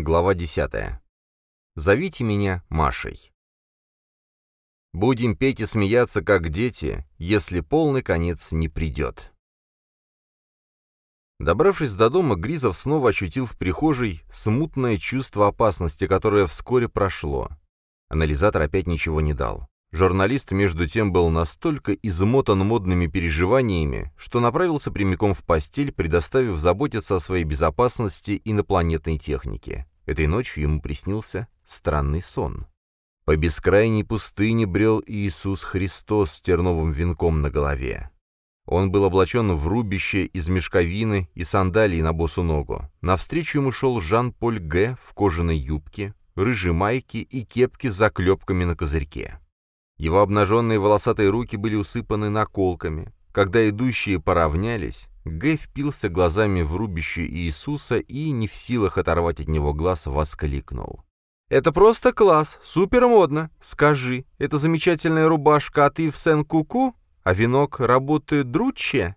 Глава 10. Зовите меня Машей. Будем петь и смеяться, как дети, если полный конец не придет. Добравшись до дома, Гризов снова ощутил в прихожей смутное чувство опасности, которое вскоре прошло. Анализатор опять ничего не дал. Журналист, между тем, был настолько измотан модными переживаниями, что направился прямиком в постель, предоставив заботиться о своей безопасности инопланетной технике. Этой ночью ему приснился странный сон. По бескрайней пустыне брел Иисус Христос с терновым венком на голове. Он был облачен в рубище из мешковины и сандалии на босу ногу. Навстречу ему шел Жан-Поль Г. в кожаной юбке, рыжей майке и кепке с заклепками на козырьке. Его обнаженные волосатые руки были усыпаны наколками. Когда идущие поравнялись, Г впился глазами в рубище Иисуса и, не в силах оторвать от него глаз, воскликнул. «Это просто класс, супер модно. Скажи, это замечательная рубашка, а ты Сен-Куку? А венок работает дручье?»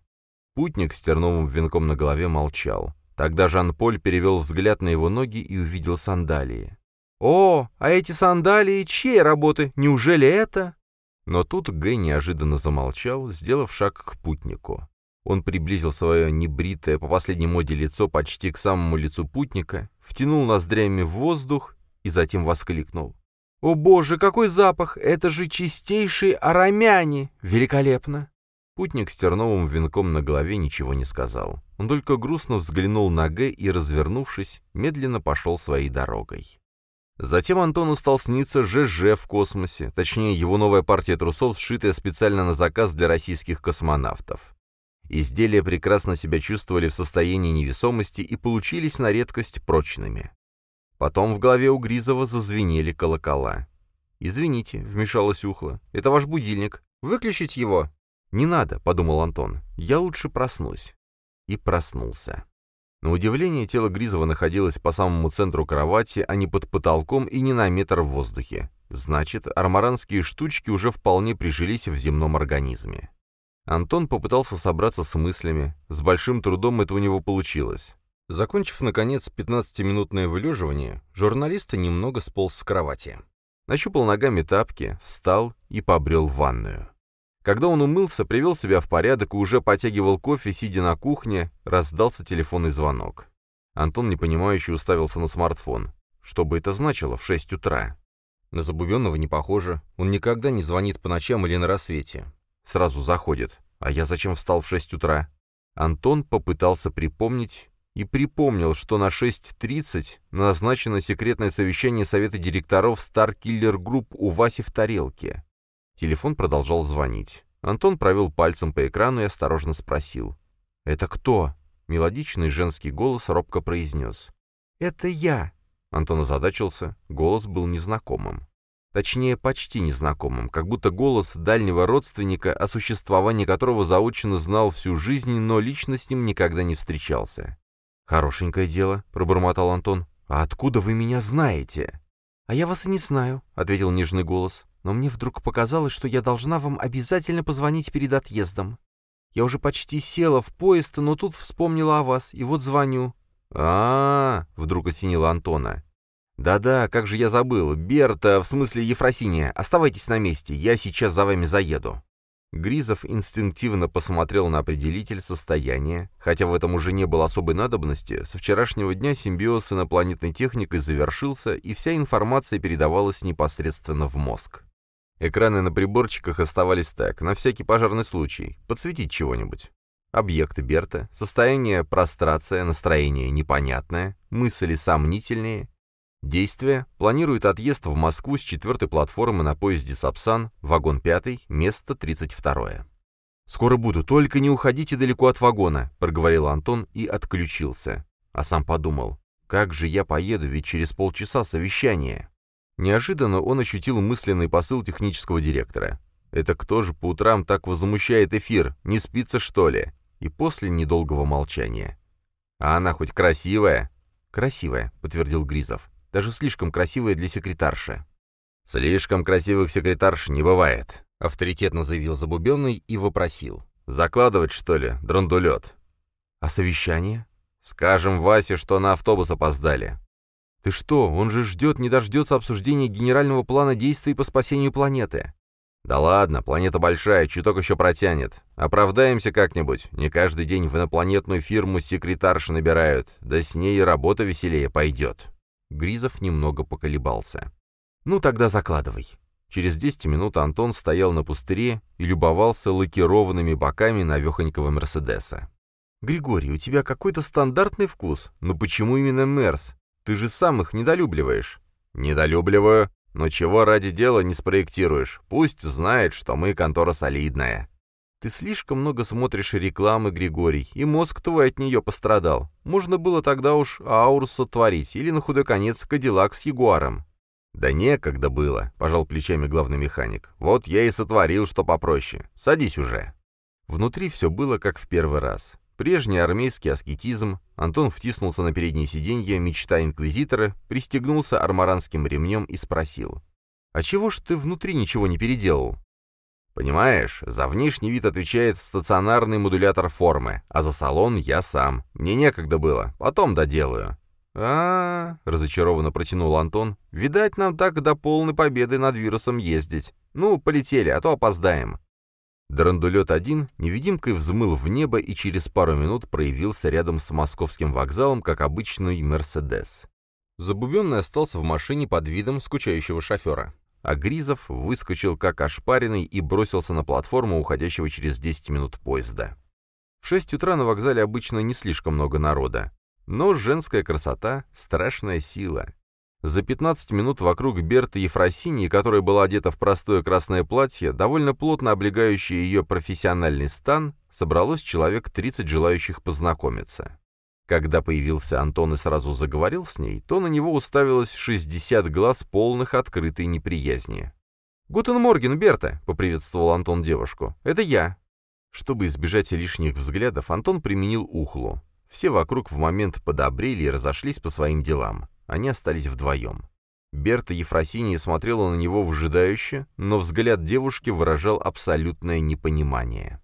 Путник с терновым венком на голове молчал. Тогда Жан-Поль перевел взгляд на его ноги и увидел сандалии. «О, а эти сандалии чьей работы? Неужели это?» Но тут Г неожиданно замолчал, сделав шаг к путнику. Он приблизил свое небритое по последней моде лицо почти к самому лицу путника, втянул ноздрями в воздух и затем воскликнул. «О боже, какой запах! Это же чистейшие арамяне! Великолепно!» Путник с терновым венком на голове ничего не сказал. Он только грустно взглянул на Г и, развернувшись, медленно пошел своей дорогой. Затем Антону стал сниться ЖЖ в космосе, точнее, его новая партия трусов, сшитая специально на заказ для российских космонавтов. Изделия прекрасно себя чувствовали в состоянии невесомости и получились на редкость прочными. Потом в голове у Гризова зазвенели колокола. «Извините», — вмешалась Ухла, — «это ваш будильник. Выключить его?» «Не надо», — подумал Антон, — «я лучше проснусь». И проснулся. На удивление, тело Гризова находилось по самому центру кровати, а не под потолком и не на метр в воздухе. Значит, армаранские штучки уже вполне прижились в земном организме. Антон попытался собраться с мыслями. С большим трудом это у него получилось. Закончив, наконец, 15-минутное вылеживание, журналист немного сполз с кровати. Нащупал ногами тапки, встал и побрел в ванную. Когда он умылся, привел себя в порядок и уже потягивал кофе, сидя на кухне, раздался телефонный звонок. Антон непонимающе уставился на смартфон. Что бы это значило в 6 утра? На Забубенного не похоже. Он никогда не звонит по ночам или на рассвете. Сразу заходит. А я зачем встал в 6 утра? Антон попытался припомнить и припомнил, что на 6.30 назначено секретное совещание Совета директоров Star Killer Group у Васи в тарелке. Телефон продолжал звонить. Антон провел пальцем по экрану и осторожно спросил. «Это кто?» Мелодичный женский голос робко произнес. «Это я!» Антон озадачился, голос был незнакомым. Точнее, почти незнакомым, как будто голос дальнего родственника, о существовании которого заочно знал всю жизнь, но лично с ним никогда не встречался. «Хорошенькое дело», — пробормотал Антон. «А откуда вы меня знаете?» «А я вас и не знаю», — ответил нежный голос но мне вдруг показалось, что я должна вам обязательно позвонить перед отъездом. Я уже почти села в поезд, но тут вспомнила о вас, и вот звоню». А, -а, -а вдруг осенила Антона. «Да-да, как же я забыл. Берта, в смысле Ефросиния, оставайтесь на месте, я сейчас за вами заеду». Гризов инстинктивно посмотрел на определитель состояния, хотя в этом уже не было особой надобности, со вчерашнего дня симбиоз инопланетной техникой завершился, и вся информация передавалась непосредственно в мозг. Экраны на приборчиках оставались так, на всякий пожарный случай, подсветить чего-нибудь. Объекты Берта, состояние прострация, настроение непонятное, мысли сомнительные. Действие. Планирует отъезд в Москву с четвертой платформы на поезде «Сапсан», вагон пятый, место 32. «Скоро буду, только не уходите далеко от вагона», — проговорил Антон и отключился. А сам подумал, как же я поеду, ведь через полчаса совещание. Неожиданно он ощутил мысленный посыл технического директора. «Это кто же по утрам так возмущает эфир? Не спится, что ли?» И после недолгого молчания. «А она хоть красивая?» «Красивая», — подтвердил Гризов. «Даже слишком красивая для секретарши». «Слишком красивых секретарш не бывает», — авторитетно заявил Забубенный и вопросил. «Закладывать, что ли, драндулет?» «А совещание?» «Скажем Васе, что на автобус опоздали». «Ты что, он же ждет, не дождется обсуждения генерального плана действий по спасению планеты». «Да ладно, планета большая, чуток еще протянет. Оправдаемся как-нибудь. Не каждый день в инопланетную фирму секретарши набирают, да с ней и работа веселее пойдет». Гризов немного поколебался. «Ну тогда закладывай». Через 10 минут Антон стоял на пустыре и любовался лакированными боками навехонького Мерседеса. «Григорий, у тебя какой-то стандартный вкус. Но почему именно Мерс? Ты же сам их недолюбливаешь». «Недолюбливаю. Но чего ради дела не спроектируешь? Пусть знает, что мы контора солидная». «Ты слишком много смотришь рекламы, Григорий, и мозг твой от нее пострадал. Можно было тогда уж Аурус сотворить, или на худой конец Кадиллак с Ягуаром. «Да некогда было», — пожал плечами главный механик. «Вот я и сотворил, что попроще. Садись уже». Внутри все было как в первый раз. Прежний армейский аскетизм, Антон втиснулся на переднее сиденье, мечта инквизитора, пристегнулся армаранским ремнем и спросил. «А чего ж ты внутри ничего не переделал?» «Понимаешь, за внешний вид отвечает стационарный модулятор формы, а за салон я сам. Мне некогда было, потом доделаю а, разочарованно протянул Антон. «Видать, нам так до полной победы над вирусом ездить. Ну, полетели, а то опоздаем». Драндулет-1 невидимкой взмыл в небо и через пару минут проявился рядом с московским вокзалом, как обычный «Мерседес». Забубенный остался в машине под видом скучающего шофера. А Гризов выскочил как ошпаренный и бросился на платформу уходящего через 10 минут поезда. В 6 утра на вокзале обычно не слишком много народа. Но женская красота — страшная сила. За 15 минут вокруг Берты Ефросинии, которая была одета в простое красное платье, довольно плотно облегающее ее профессиональный стан, собралось человек 30 желающих познакомиться. Когда появился Антон и сразу заговорил с ней, то на него уставилось 60 глаз полных открытой неприязни. «Гутен Морген, Берта!» — поприветствовал Антон девушку. «Это я!» Чтобы избежать лишних взглядов, Антон применил ухлу. Все вокруг в момент подобрели и разошлись по своим делам. Они остались вдвоем. Берта Ефросинья смотрела на него вжидающе, но взгляд девушки выражал абсолютное непонимание.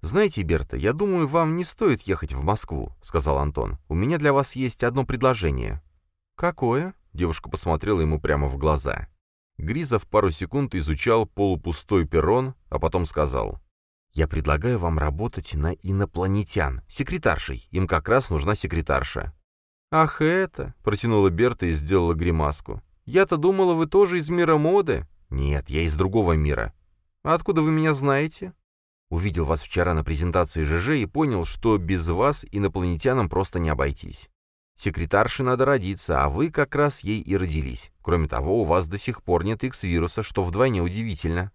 «Знаете, Берта, я думаю, вам не стоит ехать в Москву», — сказал Антон. «У меня для вас есть одно предложение». «Какое?» — девушка посмотрела ему прямо в глаза. Гризов пару секунд изучал полупустой перрон, а потом сказал. Я предлагаю вам работать на инопланетян, секретаршей. Им как раз нужна секретарша». «Ах, это!» — протянула Берта и сделала гримаску. «Я-то думала, вы тоже из мира моды?» «Нет, я из другого мира». «А откуда вы меня знаете?» «Увидел вас вчера на презентации ЖЖ и понял, что без вас инопланетянам просто не обойтись. Секретарше надо родиться, а вы как раз ей и родились. Кроме того, у вас до сих пор нет X-вируса, что вдвойне удивительно».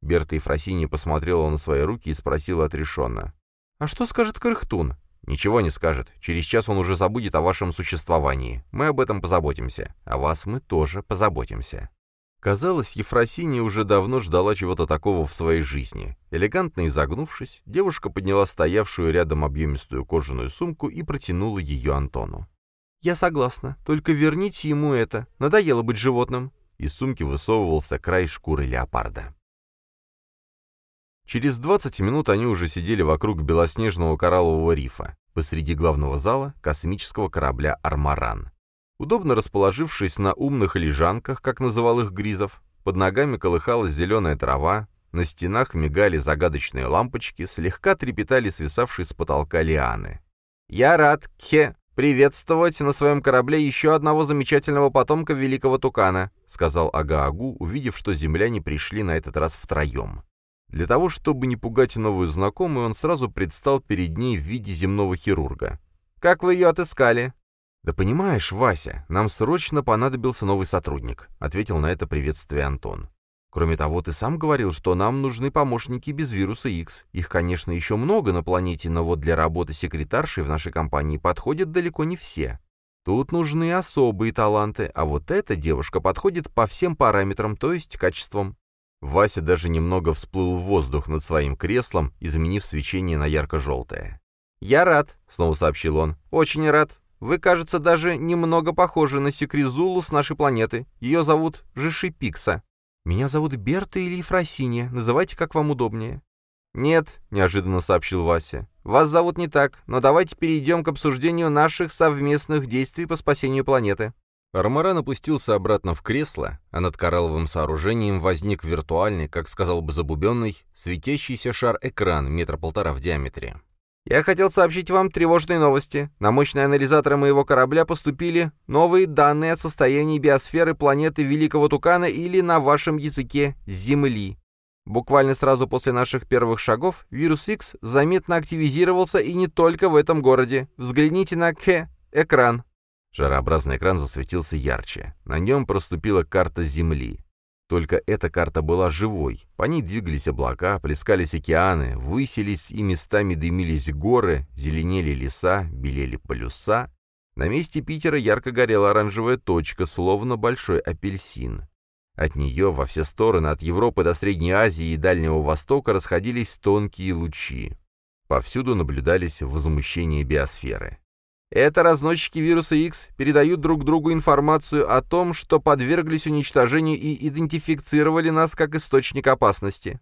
Берта Ефросинья посмотрела на свои руки и спросила отрешенно. «А что скажет Крыхтун?» «Ничего не скажет. Через час он уже забудет о вашем существовании. Мы об этом позаботимся. О вас мы тоже позаботимся». Казалось, Ефросинья уже давно ждала чего-то такого в своей жизни. Элегантно изогнувшись, девушка подняла стоявшую рядом объемистую кожаную сумку и протянула ее Антону. «Я согласна. Только верните ему это. Надоело быть животным». Из сумки высовывался край шкуры леопарда. Через 20 минут они уже сидели вокруг белоснежного кораллового рифа, посреди главного зала космического корабля «Армаран». Удобно расположившись на умных лежанках, как называл их Гризов, под ногами колыхалась зеленая трава, на стенах мигали загадочные лампочки, слегка трепетали свисавшие с потолка лианы. «Я рад, Кхе, приветствовать на своем корабле еще одного замечательного потомка великого тукана», сказал Агаагу, увидев, что земляне пришли на этот раз втроем. Для того, чтобы не пугать новую знакомую, он сразу предстал перед ней в виде земного хирурга. «Как вы ее отыскали?» «Да понимаешь, Вася, нам срочно понадобился новый сотрудник», — ответил на это приветствие Антон. «Кроме того, ты сам говорил, что нам нужны помощники без вируса X. Их, конечно, еще много на планете, но вот для работы секретаршей в нашей компании подходят далеко не все. Тут нужны особые таланты, а вот эта девушка подходит по всем параметрам, то есть качествам. Вася даже немного всплыл в воздух над своим креслом, изменив свечение на ярко-желтое. «Я рад», — снова сообщил он. «Очень рад. Вы, кажется, даже немного похожи на Секризулу с нашей планеты. Ее зовут Жишипикса. Меня зовут Берта или Ефросинья. Называйте, как вам удобнее». «Нет», — неожиданно сообщил Вася. «Вас зовут не так, но давайте перейдем к обсуждению наших совместных действий по спасению планеты. Армаран опустился обратно в кресло, а над коралловым сооружением возник виртуальный, как сказал бы забубенный, светящийся шар-экран метра полтора в диаметре. «Я хотел сообщить вам тревожные новости. На мощные анализаторы моего корабля поступили новые данные о состоянии биосферы планеты Великого Тукана или, на вашем языке, Земли. Буквально сразу после наших первых шагов вирус X заметно активизировался и не только в этом городе. Взгляните на К. Экран. Жарообразный экран засветился ярче. На нем проступила карта Земли. Только эта карта была живой. По ней двигались облака, плескались океаны, высились и местами дымились горы, зеленели леса, белели полюса. На месте Питера ярко горела оранжевая точка, словно большой апельсин. От нее во все стороны, от Европы до Средней Азии и Дальнего Востока, расходились тонкие лучи. Повсюду наблюдались возмущения биосферы. Это разносчики вируса X передают друг другу информацию о том, что подверглись уничтожению и идентифицировали нас как источник опасности.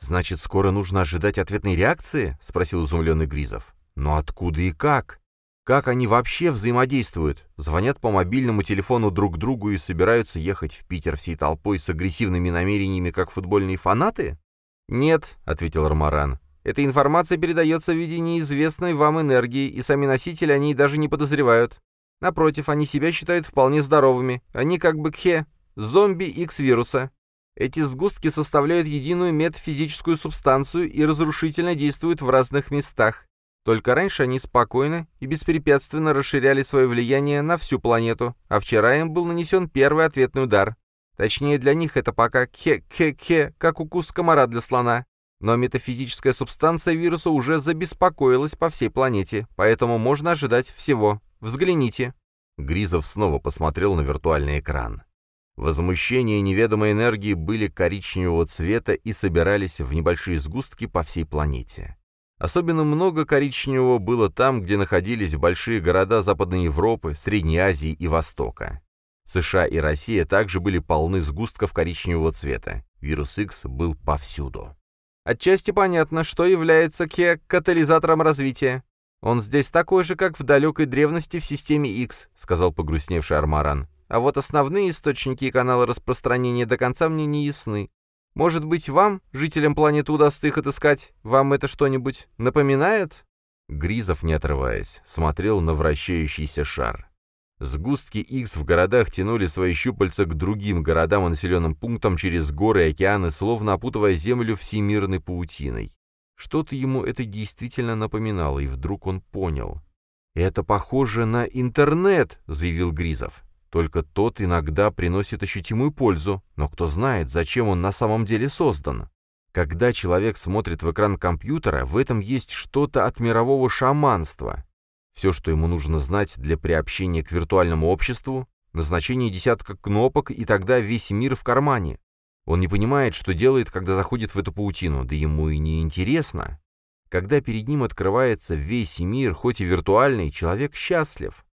«Значит, скоро нужно ожидать ответной реакции?» — спросил изумленный Гризов. «Но откуда и как?» Как они вообще взаимодействуют? Звонят по мобильному телефону друг другу и собираются ехать в Питер всей толпой с агрессивными намерениями, как футбольные фанаты? «Нет», — ответил Армаран. «Эта информация передается в виде неизвестной вам энергии, и сами носители о ней даже не подозревают. Напротив, они себя считают вполне здоровыми. Они как бы кхе, зомби X-вируса. Эти сгустки составляют единую метафизическую субстанцию и разрушительно действуют в разных местах. Только раньше они спокойно и беспрепятственно расширяли свое влияние на всю планету, а вчера им был нанесен первый ответный удар. Точнее, для них это пока кхе-кхе-кхе, как укус комара для слона. Но метафизическая субстанция вируса уже забеспокоилась по всей планете, поэтому можно ожидать всего. Взгляните. Гризов снова посмотрел на виртуальный экран. Возмущения неведомой энергии были коричневого цвета и собирались в небольшие сгустки по всей планете. Особенно много коричневого было там, где находились большие города Западной Европы, Средней Азии и Востока. США и Россия также были полны сгустков коричневого цвета. Вирус X был повсюду. Отчасти понятно, что является ке катализатором развития. Он здесь такой же, как в далекой древности в системе X, сказал погрустневший Армаран. А вот основные источники и каналы распространения до конца мне не ясны. Может быть, вам, жителям планеты, удастся их отыскать? Вам это что-нибудь напоминает?» Гризов, не отрываясь, смотрел на вращающийся шар. Сгустки X в городах тянули свои щупальца к другим городам и населенным пунктам через горы и океаны, словно опутывая Землю всемирной паутиной. Что-то ему это действительно напоминало, и вдруг он понял. «Это похоже на интернет», — заявил Гризов. Только тот иногда приносит ощутимую пользу, но кто знает, зачем он на самом деле создан. Когда человек смотрит в экран компьютера, в этом есть что-то от мирового шаманства. Все, что ему нужно знать для приобщения к виртуальному обществу, назначение десятка кнопок, и тогда весь мир в кармане. Он не понимает, что делает, когда заходит в эту паутину, да ему и не интересно. Когда перед ним открывается весь мир, хоть и виртуальный, человек счастлив.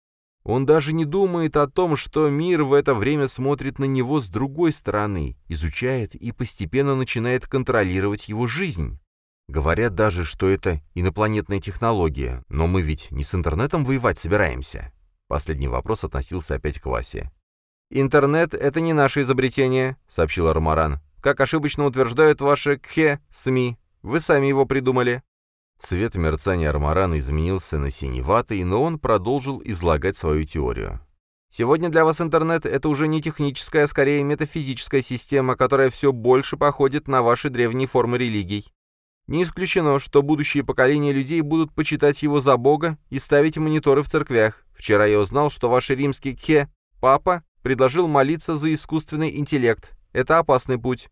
Он даже не думает о том, что мир в это время смотрит на него с другой стороны, изучает и постепенно начинает контролировать его жизнь. Говорят даже, что это инопланетная технология, но мы ведь не с интернетом воевать собираемся. Последний вопрос относился опять к Васе. «Интернет — это не наше изобретение», — сообщил Армаран. «Как ошибочно утверждают ваши кхе-СМИ. Вы сами его придумали». Цвет мерцания армарана изменился на синеватый, но он продолжил излагать свою теорию. Сегодня для вас интернет — это уже не техническая, а скорее метафизическая система, которая все больше походит на ваши древние формы религий. Не исключено, что будущие поколения людей будут почитать его за Бога и ставить мониторы в церквях. Вчера я узнал, что ваш римский Кхе, папа, предложил молиться за искусственный интеллект. Это опасный путь.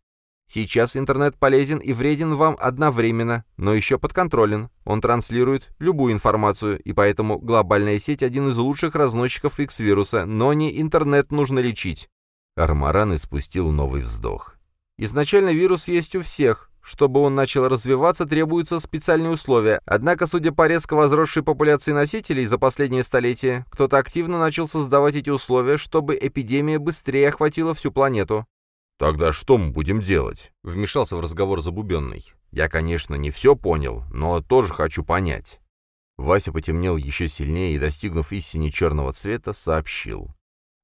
Сейчас интернет полезен и вреден вам одновременно, но еще подконтролен. Он транслирует любую информацию, и поэтому глобальная сеть – один из лучших разносчиков X-вируса, но не интернет нужно лечить. Армаран испустил новый вздох. Изначально вирус есть у всех. Чтобы он начал развиваться, требуются специальные условия. Однако, судя по резко возросшей популяции носителей за последнее столетие, кто-то активно начал создавать эти условия, чтобы эпидемия быстрее охватила всю планету. «Тогда что мы будем делать?» — вмешался в разговор Забубенный. «Я, конечно, не все понял, но тоже хочу понять». Вася потемнел еще сильнее и, достигнув истине черного цвета, сообщил.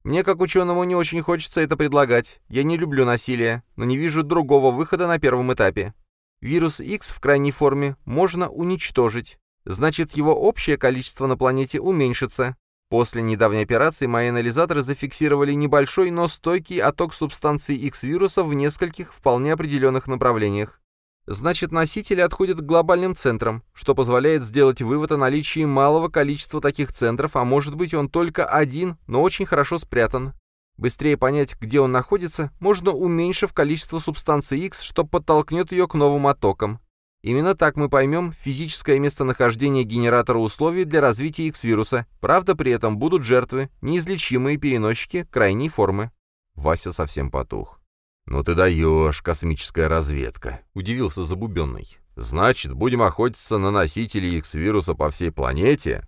Мне, как ученому, не очень хочется это предлагать. Я не люблю насилие, но не вижу другого выхода на первом этапе. Вирус X в крайней форме можно уничтожить. Значит, его общее количество на планете уменьшится. После недавней операции мои анализаторы зафиксировали небольшой, но стойкий отток субстанции X-вируса в нескольких вполне определенных направлениях. Значит, носители отходят к глобальным центрам, что позволяет сделать вывод о наличии малого количества таких центров, а может быть он только один, но очень хорошо спрятан. Быстрее понять, где он находится, можно уменьшив количество субстанции X, что подтолкнет ее к новым оттокам. Именно так мы поймем физическое местонахождение генератора условий для развития X-вируса. Правда, при этом будут жертвы, неизлечимые переносчики крайней формы. Вася совсем потух. «Ну ты даешь, космическая разведка», — удивился Забубенный. «Значит, будем охотиться на носителей X-вируса по всей планете?»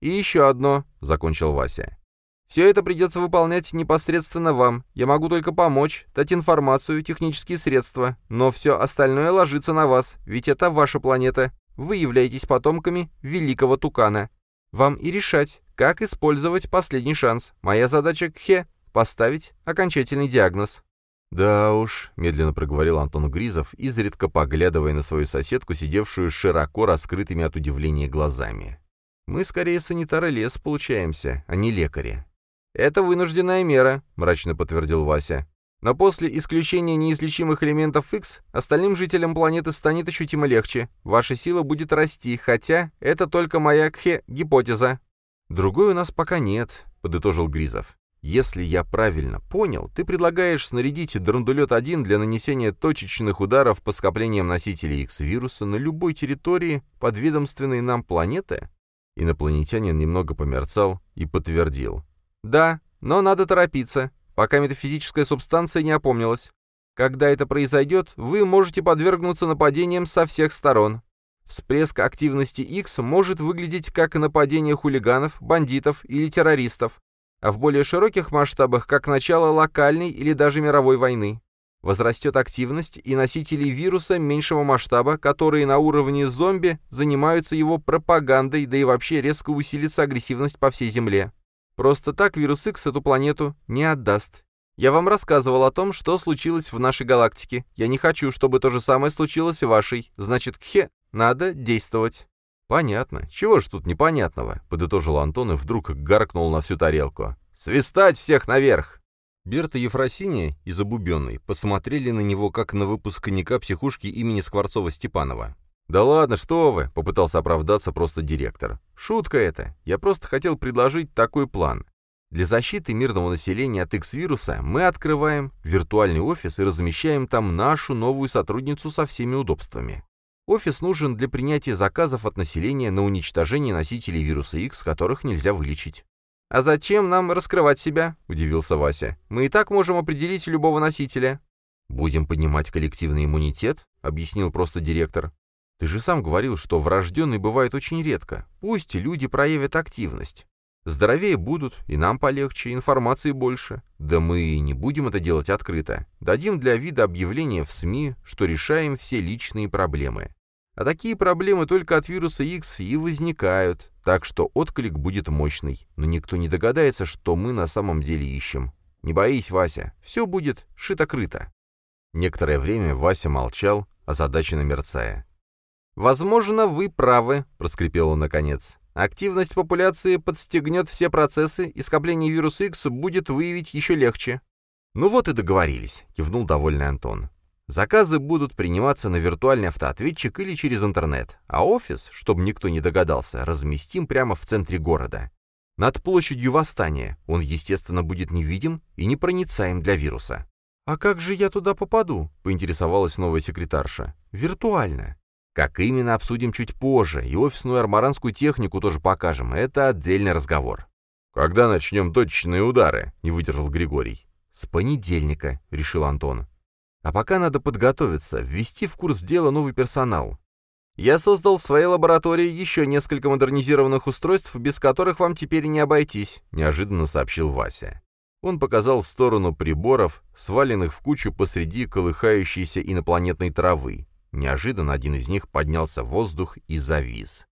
«И еще одно», — закончил Вася. «Все это придется выполнять непосредственно вам. Я могу только помочь, дать информацию, технические средства, но все остальное ложится на вас, ведь это ваша планета. Вы являетесь потомками великого тукана. Вам и решать, как использовать последний шанс. Моя задача, Кхе, поставить окончательный диагноз». «Да уж», — медленно проговорил Антон Гризов, изредка поглядывая на свою соседку, сидевшую широко раскрытыми от удивления глазами. «Мы скорее санитары лес получаемся, а не лекари». «Это вынужденная мера», — мрачно подтвердил Вася. «Но после исключения неизлечимых элементов X остальным жителям планеты станет ощутимо легче. Ваша сила будет расти, хотя это только моя кхе гипотеза». «Другой у нас пока нет», — подытожил Гризов. Если я правильно понял, ты предлагаешь снарядить драндулет-1 для нанесения точечных ударов по скоплениям носителей X-вируса на любой территории подведомственной нам планеты? Инопланетянин немного померцал и подтвердил. Да, но надо торопиться, пока метафизическая субстанция не опомнилась. Когда это произойдет, вы можете подвергнуться нападениям со всех сторон. Всплеск активности X может выглядеть как нападение хулиганов, бандитов или террористов а в более широких масштабах как начало локальной или даже мировой войны. Возрастет активность и носителей вируса меньшего масштаба, которые на уровне зомби занимаются его пропагандой, да и вообще резко усилится агрессивность по всей Земле. Просто так вирус X эту планету не отдаст. Я вам рассказывал о том, что случилось в нашей галактике. Я не хочу, чтобы то же самое случилось в вашей. Значит, кхе, надо действовать. «Понятно. Чего ж тут непонятного?» — подытожил Антон и вдруг гаркнул на всю тарелку. «Свистать всех наверх!» Берта и Ефросиния, изобубенный, посмотрели на него, как на выпускника психушки имени Скворцова-Степанова. «Да ладно, что вы!» — попытался оправдаться просто директор. «Шутка это. Я просто хотел предложить такой план. Для защиты мирного населения от X-вируса мы открываем виртуальный офис и размещаем там нашу новую сотрудницу со всеми удобствами. Офис нужен для принятия заказов от населения на уничтожение носителей вируса X, которых нельзя вылечить. «А зачем нам раскрывать себя?» — удивился Вася. «Мы и так можем определить любого носителя». «Будем поднимать коллективный иммунитет?» — объяснил просто директор. «Ты же сам говорил, что врожденный бывает очень редко. Пусть люди проявят активность. Здоровее будут, и нам полегче, информации больше. Да мы и не будем это делать открыто. Дадим для вида объявление в СМИ, что решаем все личные проблемы. А такие проблемы только от вируса X и возникают, так что отклик будет мощный, но никто не догадается, что мы на самом деле ищем. Не боись, Вася, все будет шито-крыто. Некоторое время Вася молчал, озадаченно мерцая. «Возможно, вы правы», — проскрипел он наконец. «Активность популяции подстегнет все процессы, и скопление вируса X будет выявить еще легче». «Ну вот и договорились», — кивнул довольный Антон. Заказы будут приниматься на виртуальный автоответчик или через интернет, а офис, чтобы никто не догадался, разместим прямо в центре города. Над площадью Восстания он, естественно, будет невидим и непроницаем для вируса. «А как же я туда попаду?» — поинтересовалась новая секретарша. «Виртуально. Как именно, обсудим чуть позже, и офисную армаранскую технику тоже покажем. Это отдельный разговор». «Когда начнем точечные удары?» — не выдержал Григорий. «С понедельника», — решил Антон. А пока надо подготовиться, ввести в курс дела новый персонал. Я создал в своей лаборатории еще несколько модернизированных устройств, без которых вам теперь не обойтись», — неожиданно сообщил Вася. Он показал в сторону приборов, сваленных в кучу посреди колыхающейся инопланетной травы. Неожиданно один из них поднялся в воздух и завис.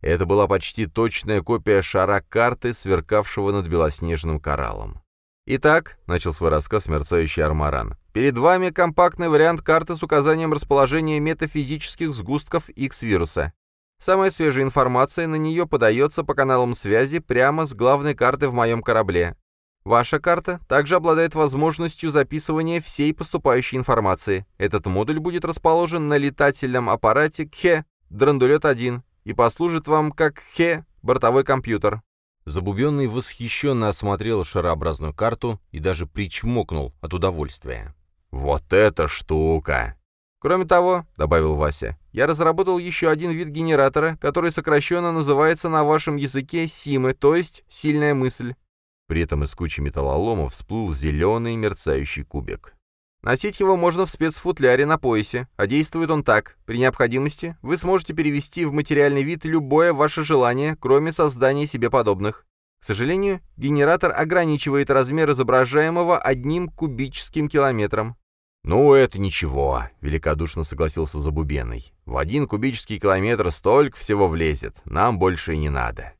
Это была почти точная копия шара карты, сверкавшего над белоснежным кораллом. «Итак», — начал свой рассказ мерцающий Армаран, «перед вами компактный вариант карты с указанием расположения метафизических сгустков X-вируса. Самая свежая информация на нее подается по каналам связи прямо с главной карты в моем корабле. Ваша карта также обладает возможностью записывания всей поступающей информации. Этот модуль будет расположен на летательном аппарате КХЕ Драндулет-1 и послужит вам как КХЕ бортовой компьютер. Забубенный восхищенно осмотрел шарообразную карту и даже причмокнул от удовольствия. «Вот эта штука!» «Кроме того», — добавил Вася, — «я разработал еще один вид генератора, который сокращенно называется на вашем языке СИМы, то есть «сильная мысль». При этом из кучи металлолома всплыл зеленый мерцающий кубик. Носить его можно в спецфутляре на поясе, а действует он так. При необходимости вы сможете перевести в материальный вид любое ваше желание, кроме создания себе подобных. К сожалению, генератор ограничивает размер изображаемого одним кубическим километром. «Ну, это ничего», — великодушно согласился Забубенный. «В один кубический километр столько всего влезет, нам больше и не надо».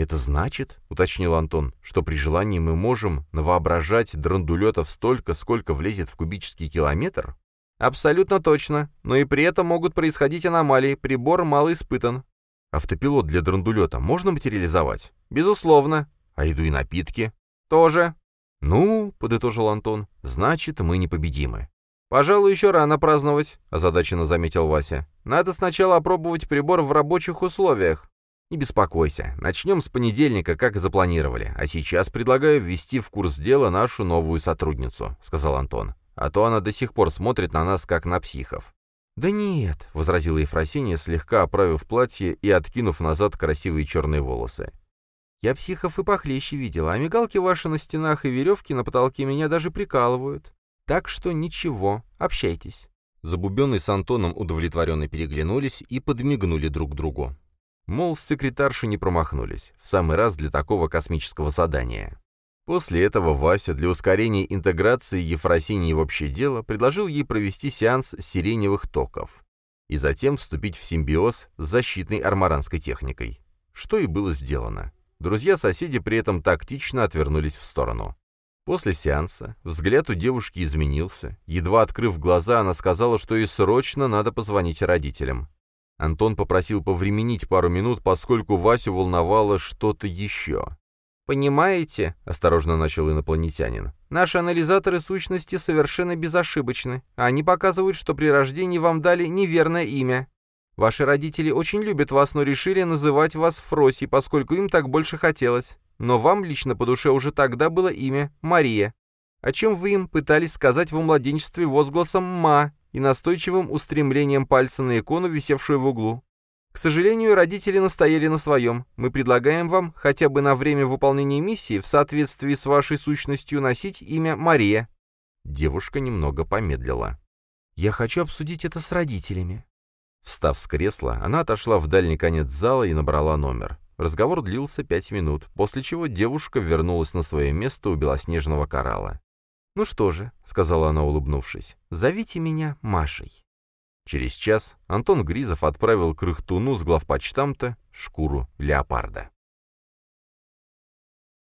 «Это значит, — уточнил Антон, — что при желании мы можем навоображать драндулетов столько, сколько влезет в кубический километр?» «Абсолютно точно, но и при этом могут происходить аномалии, прибор мало испытан». «Автопилот для драндулета можно материализовать?» «Безусловно». «А еду и напитки?» «Тоже». «Ну, — подытожил Антон, — значит, мы непобедимы». «Пожалуй, еще рано праздновать», — озадаченно заметил Вася. «Надо сначала опробовать прибор в рабочих условиях. «Не беспокойся, начнем с понедельника, как и запланировали, а сейчас предлагаю ввести в курс дела нашу новую сотрудницу», — сказал Антон. «А то она до сих пор смотрит на нас, как на психов». «Да нет», — возразила Ефросинья, слегка оправив платье и откинув назад красивые черные волосы. «Я психов и похлеще видела, а мигалки ваши на стенах и веревки на потолке меня даже прикалывают. Так что ничего, общайтесь». Забубенный с Антоном удовлетворенно переглянулись и подмигнули друг другу. Мол, секретарши не промахнулись, в самый раз для такого космического задания. После этого Вася для ускорения интеграции Ефросинии в общее дело предложил ей провести сеанс сиреневых токов и затем вступить в симбиоз с защитной армаранской техникой. Что и было сделано. Друзья-соседи при этом тактично отвернулись в сторону. После сеанса взгляд у девушки изменился. Едва открыв глаза, она сказала, что ей срочно надо позвонить родителям. Антон попросил повременить пару минут, поскольку Васю волновало что-то еще. «Понимаете», — осторожно начал инопланетянин, «наши анализаторы сущности совершенно безошибочны. Они показывают, что при рождении вам дали неверное имя. Ваши родители очень любят вас, но решили называть вас Фроси, поскольку им так больше хотелось. Но вам лично по душе уже тогда было имя Мария. О чем вы им пытались сказать во младенчестве возгласом «ма», и настойчивым устремлением пальца на икону, висевшую в углу. К сожалению, родители настояли на своем. Мы предлагаем вам хотя бы на время выполнения миссии в соответствии с вашей сущностью носить имя Мария». Девушка немного помедлила. «Я хочу обсудить это с родителями». Встав с кресла, она отошла в дальний конец зала и набрала номер. Разговор длился пять минут, после чего девушка вернулась на свое место у белоснежного коралла. «Ну что же», — сказала она, улыбнувшись, — «зовите меня Машей». Через час Антон Гризов отправил к Рыхтуну с главпочтамта шкуру леопарда.